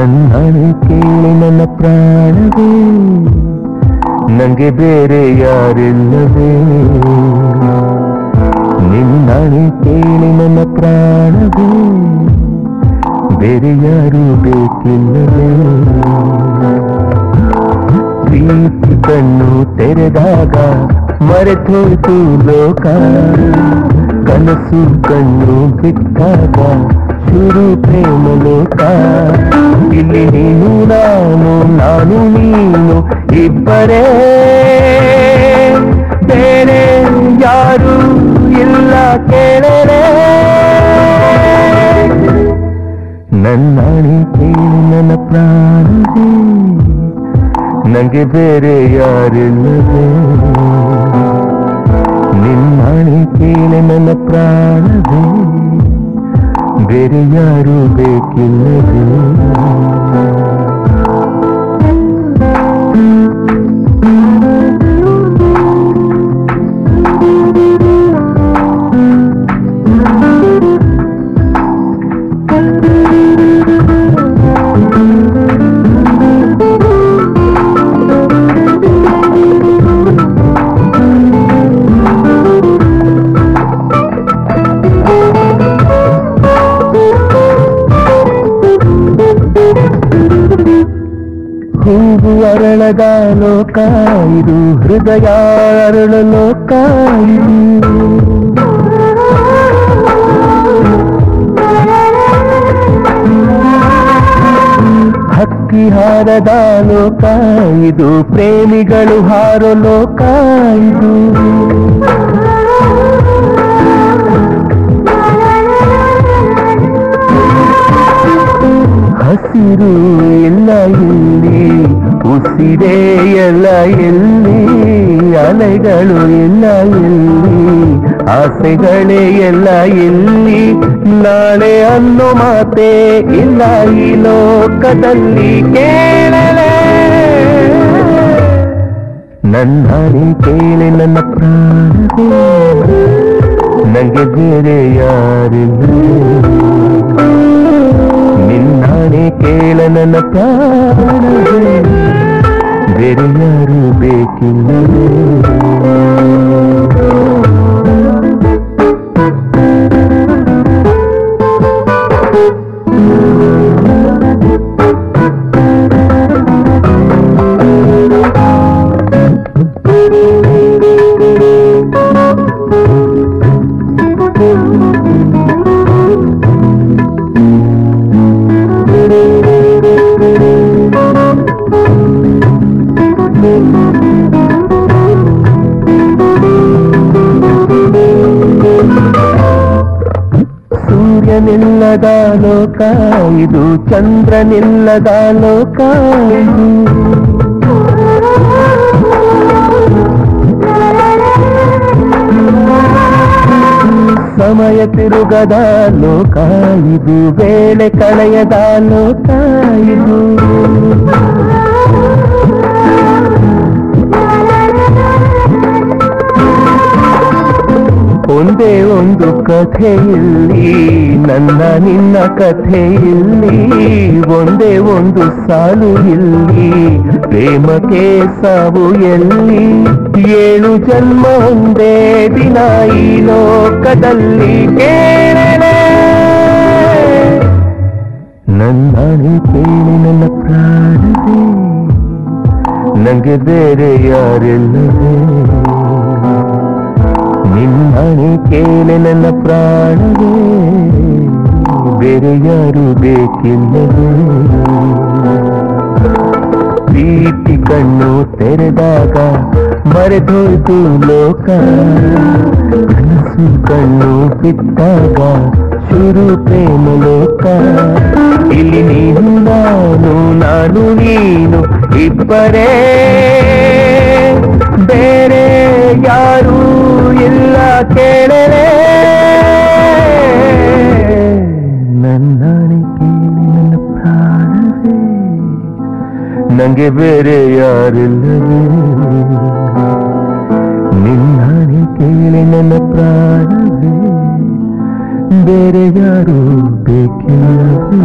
ನನ್ನನೆ ಕೇಳಿ ನನ್ನ ಪ್ರಾಣವೇ. ನಂಗೆ ಬೇರೆ ಯಾರಿಲ್ಲವೇ. ನಿನ್ನನೆ ಕೇಳಿ ನನ್ನ ಪ್ರಾಣವೇ. ಬೇರೆ ಯಾರು ಬೇಕಿಲ್ಲವೇ. ಪ್ರೀತಿ ಕಣ್ಣು ತೆರೆದಾಗ ಮರೆತೋಯ್ತು ಲೋಕ. ಕನಸು ಕಣ್ಣು ಬಿಟ್ಟಾಗ ಶುರು ಪ್ರೇಮ ಲೋಕ. ಇಬ್ಬರೇ ಬೇರೆ ಯಾರು ಇಲ್ಲ ಕೇಳರೆ ನನ್ನಾಣಿ ಕೇಳಿ ನನ್ನ ಪ್ರಾಣವೇ ನನಗೆ ಬೇರೆ ಯಾರಿಲ್ಲದೆ. ನಿನ್ನಾಣಿ ಕೇಳಿ ನನ್ನ ಪ್ರಾಣವೇ ಬೇರೆ ಯಾರು ಬೇಕಿಲ್ಲವೇ ಹೂವು ಅರಳದ ಲೋಕ ಇದು ಹೃದಯ ಅರಳ ಲೋಕ ಇದು. ಹಕ್ಕಿ ಹಾರದ ಲೋಕ ಇದು ಪ್ರೇಮಿಗಳು ಹಾರೋ ಲೋಕ ಇದು. ಹಸಿರು ಎಲ್ಲ ಇಲ್ಲಿ ಉಸಿರೇ ಎಲ್ಲ ಎಲ್ಲಿ ಅಲೆಗಳು ಎಲ್ಲ ಎಲ್ಲಿ ಆಸೆಗಳೇ ಎಲ್ಲ ಎಲ್ಲಿ ನಾಳೆ ಅನ್ನೋ ಮಾತೇ ಇಲ್ಲ ಈ ಲೋಕದಲ್ಲಿ ಕೇಳಲೇ ನನ್ನಾಣಿ ಕೇಳಿ ನನ್ನ ಪ್ರಾಣವೇ ನಂಗೆ ಬೇರೆ ಯಾರಿಲ್ಲ ನಿನ್ನಾಣೆ ಕೇಳ ನನ್ನ ಪ್ರಾಣವೇ ಬೇರೆ ಯಾರು ಬೇಕಿಲ್ಲವೇ ಸೂರ್ಯನಿಲ್ಲದ ಲೋಕ ಇದು ಚಂದ್ರನಿಲ್ಲದ ಲೋಕ. ಸಮಯ ತಿರುಗದ ಲೋಕ ಇದು ಬೇಳೆ ಕಳೆಯದ ಲೋಕ. ಇದು ಒಂದು ಕಥೆ ಇಲ್ಲಿ ನನ್ನ ನಿನ್ನ ಕಥೆ ಇಲ್ಲಿ ಒಂದೇ ಒಂದು ಸಾಲು ಇಲ್ಲಿ ಪ್ರೇಮಕ್ಕೆ ಸಾವು ಎಲ್ಲಿ, ಏಳು ಜನ್ಮ ಒಂದೇ ದಿನ ಈ ಲೋಕದಲ್ಲಿ ಕೇಳಲೇ ನನ್ನ ಕೇಳಿ ನನ್ನ ಪ್ರಾಣವೇ, ನಂಗೆ ಬೇರೆ ಯಾರಿಲ್ಲವೇ. ಕೇಳಿ ನನ್ನ ಪ್ರಾಣವೇ, ಬೇರೆ ಯಾರು ಬೇಕಿಲ್ಲದೆ ಪ್ರೀತಿ ಕಣ್ಣು ತೆರೆದಾಗ ಮರೆದೋಯ್ತು ಲೋಕ. ಕನಸು ಕಣ್ಣು ಬಿಟ್ಟಾಗ ಶುರು ಪ್ರೇಮ ಲೋಕ. ಇಲ್ಲಿ ನೀನು, ನಾನು ನಾನು, ನೀನು ಇಬ್ಬರೇ. ಬೇರೆ ಯಾರೂ ಇಲ್ಲ ಕೇಳರೆ ನಂಗೆ ಬೇರೆ ಯಾರಿಲ್ಲವೇ ನಿನ್ನಾಣಿ ಕೇಳಿ ನನ್ನ ಪ್ರಾಣವೇ ಬೇರೆ ಯಾರು ಬೇಕಿಲ್ಲವೇ